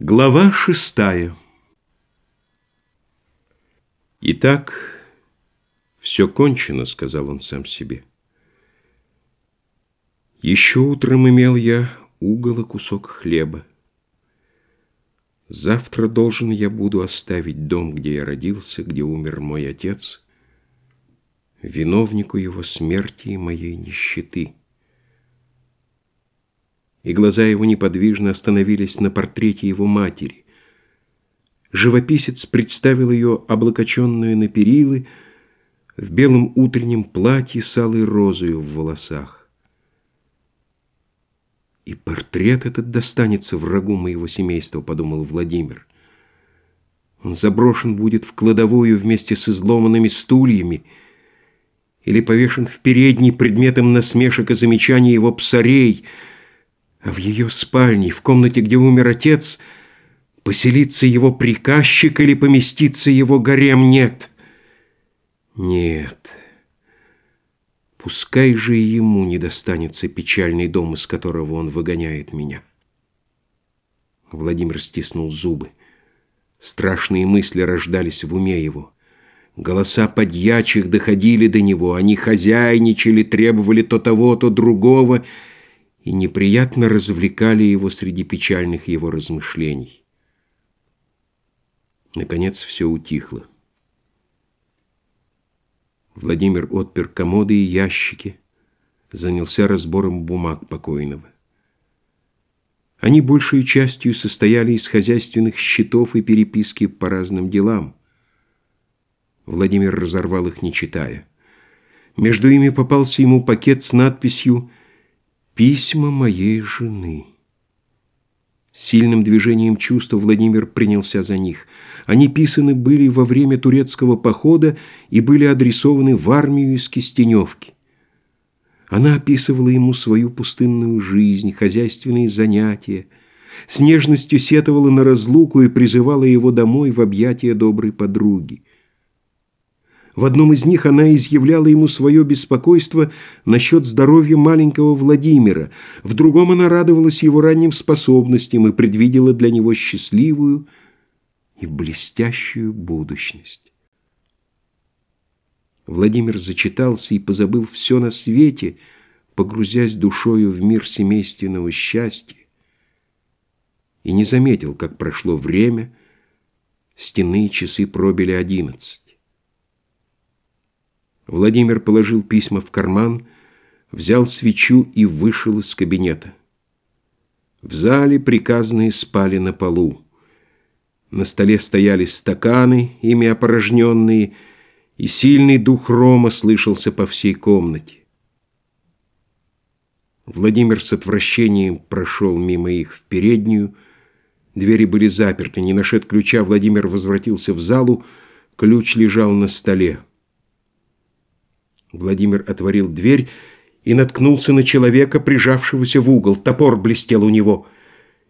Глава шестая «Итак, все кончено», — сказал он сам себе. «Еще утром имел я угол и кусок хлеба. Завтра должен я буду оставить дом, где я родился, где умер мой отец, виновнику его смерти и моей нищеты» и глаза его неподвижно остановились на портрете его матери. Живописец представил ее облокоченную на перилы, в белом утреннем платье с алой розою в волосах. «И портрет этот достанется врагу моего семейства», — подумал Владимир. «Он заброшен будет в кладовую вместе с изломанными стульями или повешен в передней предметом насмешек и замечаний его псарей — в ее спальне, в комнате, где умер отец, поселится его приказчик или поместится его гарем, нет. Нет. Пускай же и ему не достанется печальный дом, из которого он выгоняет меня. Владимир стиснул зубы. Страшные мысли рождались в уме его. Голоса подьячих доходили до него, они хозяйничали, требовали то того, то другого — и неприятно развлекали его среди печальных его размышлений. Наконец все утихло. Владимир отпер комоды и ящики, занялся разбором бумаг покойного. Они большей частью состояли из хозяйственных счетов и переписки по разным делам. Владимир разорвал их, не читая. Между ими попался ему пакет с надписью Письма моей жены. Сильным движением чувства Владимир принялся за них. Они писаны были во время турецкого похода и были адресованы в армию из Кистеневки. Она описывала ему свою пустынную жизнь, хозяйственные занятия, с нежностью сетовала на разлуку и призывала его домой в объятия доброй подруги. В одном из них она изъявляла ему свое беспокойство насчет здоровья маленького Владимира, в другом она радовалась его ранним способностям и предвидела для него счастливую и блестящую будущность. Владимир зачитался и позабыл все на свете, погрузясь душою в мир семейственного счастья, и не заметил, как прошло время, стенные часы пробили одиннадцать. Владимир положил письма в карман, взял свечу и вышел из кабинета. В зале приказные спали на полу. На столе стояли стаканы, ими опорожненные, и сильный дух рома слышался по всей комнате. Владимир с отвращением прошел мимо их в переднюю. Двери были заперты. Не нашед ключа, Владимир возвратился в залу. Ключ лежал на столе. Владимир отворил дверь и наткнулся на человека, прижавшегося в угол. Топор блестел у него.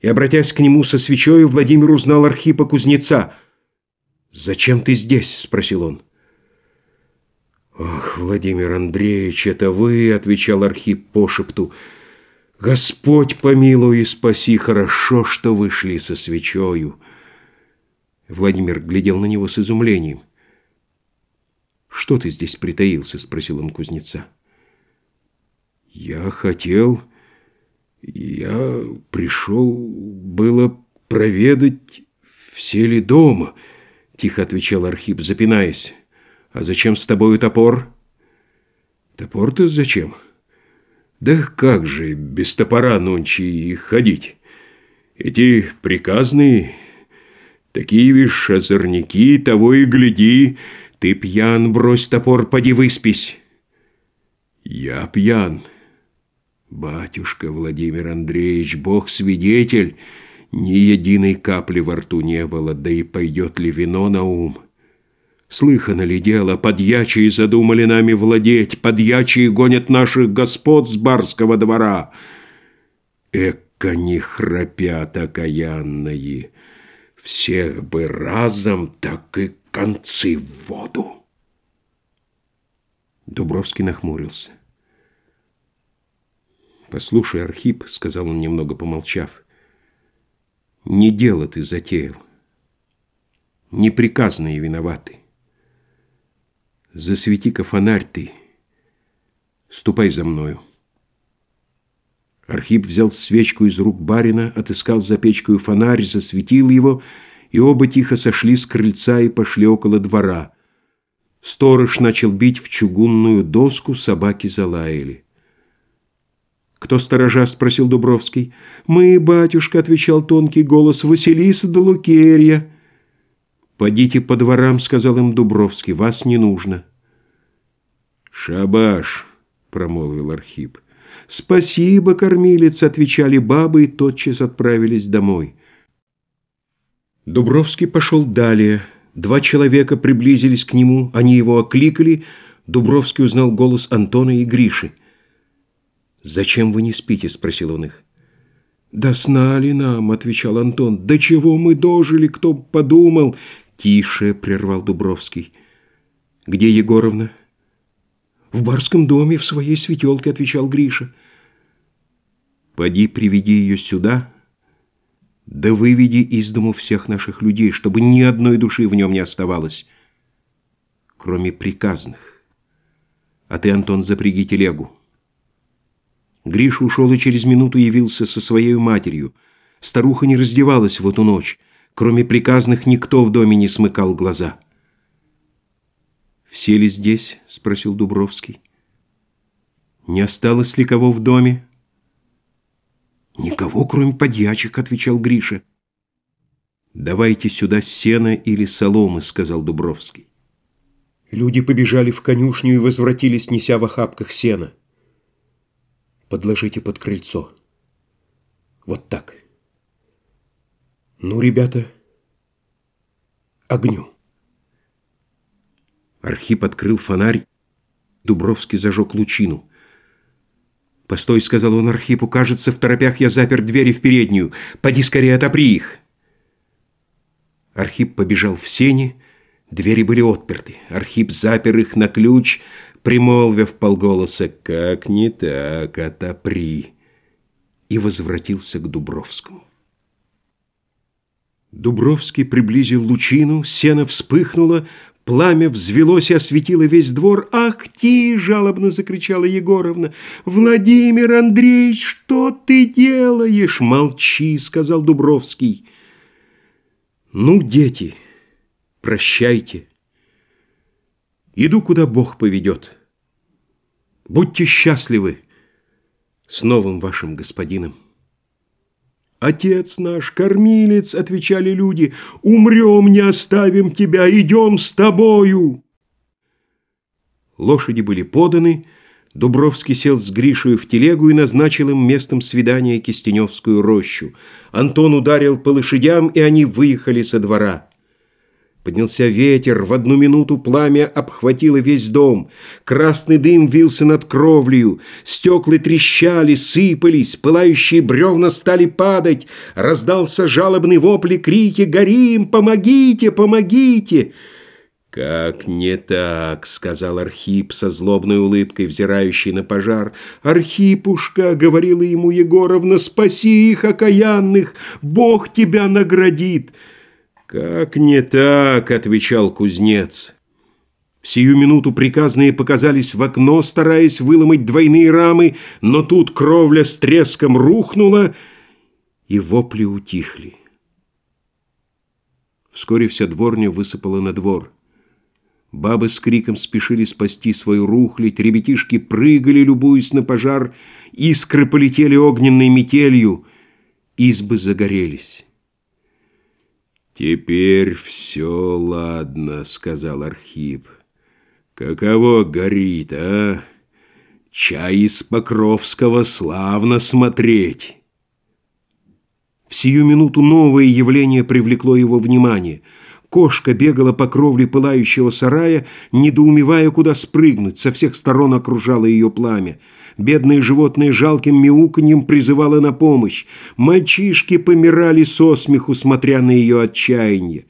И, обратясь к нему со свечой, Владимир узнал Архипа Кузнеца. «Зачем ты здесь?» — спросил он. «Ах, Владимир Андреевич, это вы!» — отвечал Архип по шепту. «Господь помилуй и спаси! Хорошо, что вышли со свечою!» Владимир глядел на него с изумлением. «Что ты здесь притаился?» – спросил он кузнеца. «Я хотел... Я пришел было проведать, все ли дома», – тихо отвечал Архип, запинаясь. «А зачем с тобою топор?» «Топор-то зачем?» «Да как же без топора нонче и ходить? Эти приказные, такие, вишь, озорники, того и гляди...» Ты пьян, брось топор, поди выспись. Я пьян. Батюшка Владимир Андреевич, Бог свидетель, ни единой капли во рту не было, да и пойдет ли вино на ум. Слыхано ли дело, подьячие задумали нами владеть, подьячие гонят наших господ с барского двора. Эка не храпят окаянные, всех бы разом так и концы в воду. Дубровский нахмурился. «Послушай, Архип», — сказал он, немного помолчав, Не дело ты затеял. Неприказные виноваты. Засвети-ка фонарь ты. Ступай за мною. Архип взял свечку из рук барина, отыскал за печкой фонарь, засветил его, и оба тихо сошли с крыльца и пошли около двора. Сторож начал бить в чугунную доску, собаки залаяли. «Кто сторожа?» — спросил Дубровский. «Мы, батюшка», — отвечал тонкий голос, — «Василиса да Лукерья». «Подите по дворам», — сказал им Дубровский, — «вас не нужно». «Шабаш», — промолвил Архип. «Спасибо, кормилец», — отвечали бабы и тотчас отправились домой. Дубровский пошел далее. Два человека приблизились к нему, они его окликали. Дубровский узнал голос Антона и Гриши. «Зачем вы не спите?» – спросил он их. «Да сна ли нам?» – отвечал Антон. «До чего мы дожили, кто подумал?» «Тише!» – прервал Дубровский. «Где Егоровна?» «В барском доме, в своей светелке», – отвечал Гриша. «Поди, приведи ее сюда, да выведи из дому всех наших людей, чтобы ни одной души в нем не оставалось, кроме приказных. А ты, Антон, запряги телегу». Гриша ушел и через минуту явился со своей матерью. Старуха не раздевалась в эту ночь. Кроме приказных никто в доме не смыкал глаза. «Все ли здесь?» — спросил Дубровский. «Не осталось ли кого в доме?» «Никого, кроме подьячек», — отвечал Гриша. «Давайте сюда сено или соломы», — сказал Дубровский. Люди побежали в конюшню и возвратились, неся в охапках сена подложите под крыльцо. Вот так. Ну, ребята, огню. Архип открыл фонарь, Дубровский зажег лучину. «Постой», — сказал он Архипу, — «кажется, в торопях я запер двери в переднюю. Поди скорее отопри их». Архип побежал в сени, двери были отперты. Архип запер их на ключ, примолвив полголоса «Как не так, отопри!» и возвратился к Дубровскому. Дубровский приблизил лучину, сено вспыхнуло, пламя взвелось и осветило весь двор. «Ах ты!» — жалобно закричала Егоровна. «Владимир Андреевич, что ты делаешь?» «Молчи!» — сказал Дубровский. «Ну, дети, прощайте!» Иду, куда Бог поведет. Будьте счастливы с новым вашим господином. «Отец наш, кормилец!» — отвечали люди. «Умрем, не оставим тебя, идем с тобою!» Лошади были поданы, Дубровский сел с Гришей в телегу и назначил им местом свидания Кистеневскую рощу. Антон ударил по лошадям, и они выехали со двора. Поднялся ветер, в одну минуту пламя обхватило весь дом. Красный дым вился над кровлею, стекла трещали, сыпались, пылающие бревна стали падать. Раздался жалобный вопль и крики «Горим! Помогите! Помогите!» «Как не так?» — сказал Архип со злобной улыбкой, взирающий на пожар. «Архипушка!» — говорила ему Егоровна, «спаси их, окаянных! Бог тебя наградит!» «Как не так?» — отвечал кузнец. В сию минуту приказные показались в окно, стараясь выломать двойные рамы, но тут кровля с треском рухнула, и вопли утихли. Вскоре вся дворня высыпала на двор. Бабы с криком спешили спасти свою рухлядь, ребятишки прыгали, любуясь на пожар, искры полетели огненной метелью, избы загорелись. «Теперь все ладно», — сказал Архип. «Каково горит, а? Чай из Покровского славно смотреть». В сию минуту новое явление привлекло его внимание. Кошка бегала по кровле пылающего сарая, недоумевая, куда спрыгнуть, со всех сторон окружало ее пламя. Бедное животное жалким мяуканьем призывало на помощь. Мальчишки помирали со смеху, смотря на ее отчаяние.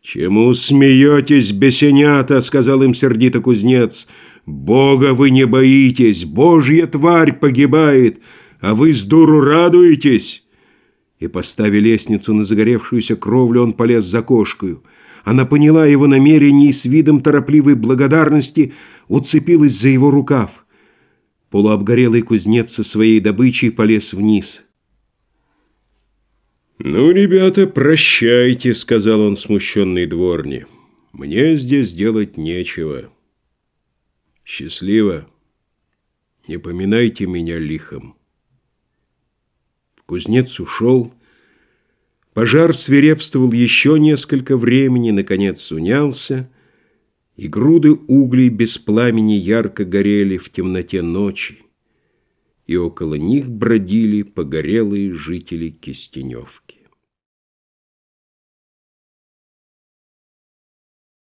«Чему смеетесь, бесенята?» — сказал им сердито кузнец. «Бога вы не боитесь, божья тварь погибает, а вы с дуру радуетесь». И, поставив лестницу на загоревшуюся кровлю, он полез за кошкою. Она поняла его намерение и с видом торопливой благодарности уцепилась за его рукав. Полуобгорелый кузнец со своей добычей полез вниз. «Ну, ребята, прощайте», — сказал он смущенной дворне. «Мне здесь делать нечего. Счастливо. Не поминайте меня лихом». Кузнец ушел. Пожар свирепствовал еще несколько времени, наконец унялся, и груды углей без пламени ярко горели в темноте ночи, и около них бродили погорелые жители Кистеневки.